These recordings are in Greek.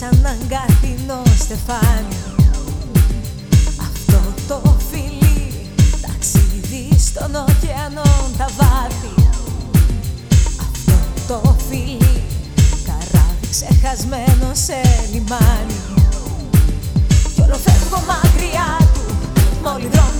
σαν αγκάθινο στεφάνι. Αυτό το φιλί ταξίδι στον ωκεανό τα βάθη. Αυτό το φιλί καράβι ξεχασμένο σε λιμάνι. Κι όλο φεύγω μακριά του μόλι δρόμοι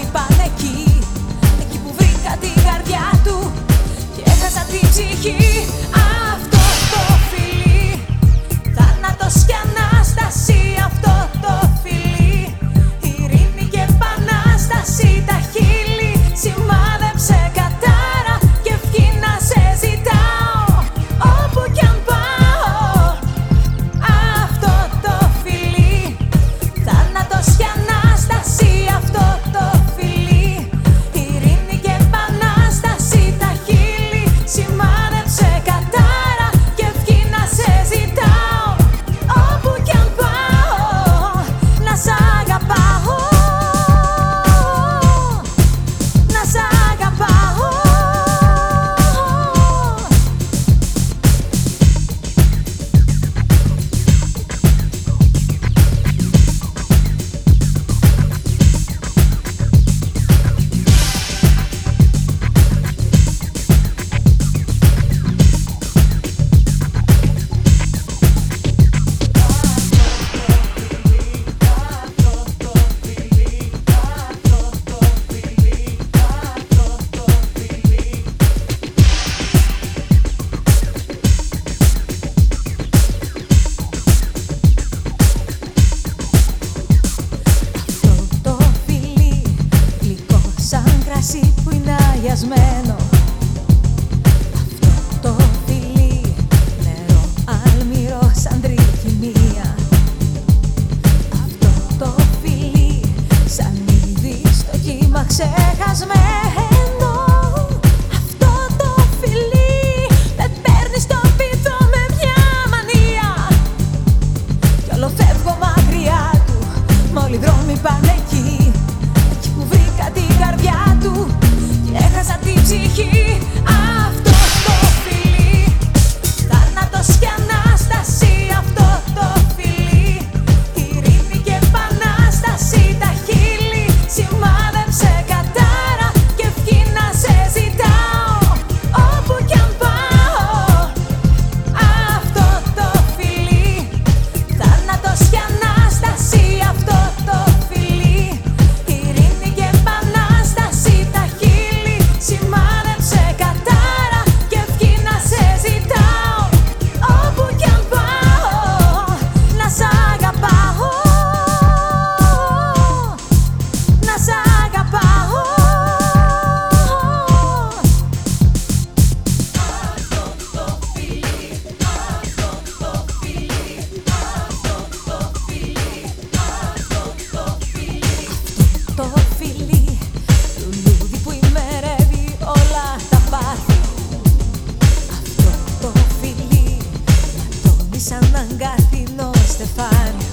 σαν αγκάθινο στεφάνι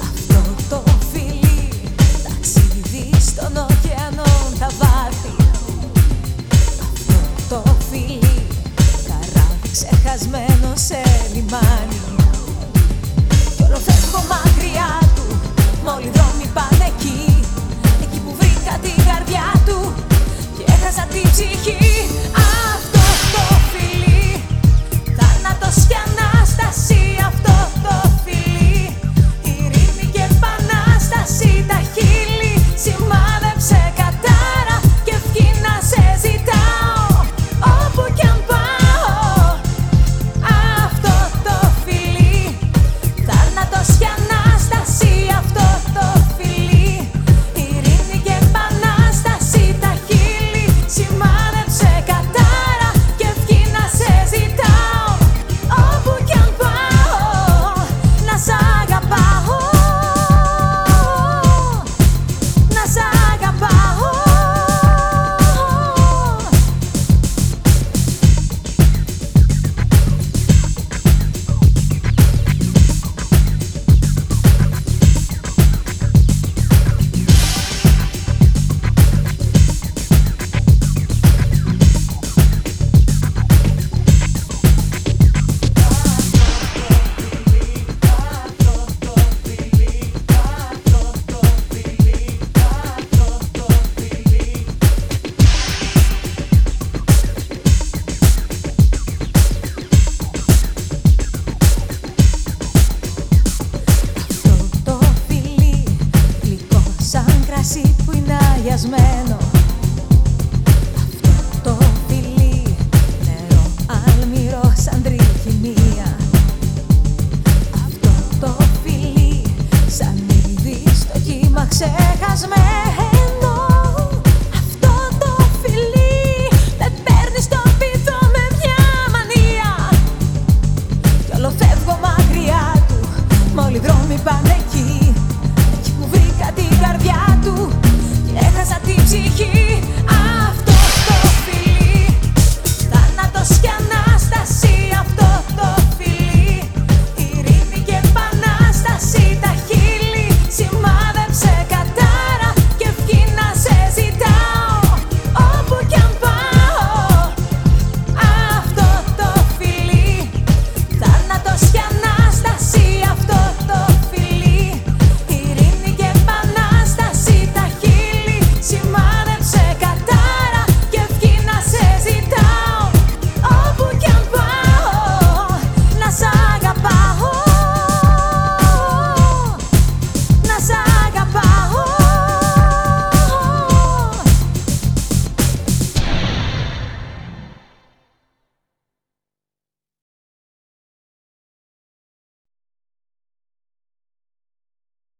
Αυτό το φιλί ταξίδι στον ωκεανό τα βάθη Αυτό το φιλί καράβι ξεχασμένο σε λιμάνι. Κι όλο φεύγω μακριά του μόλι δρόμοι πάνε εκεί. Εκεί που βρήκα την καρδιά του και έχασα την ψυχή